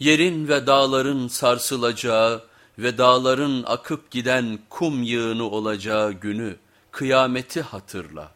Yerin ve dağların sarsılacağı ve dağların akıp giden kum yığını olacağı günü, kıyameti hatırla.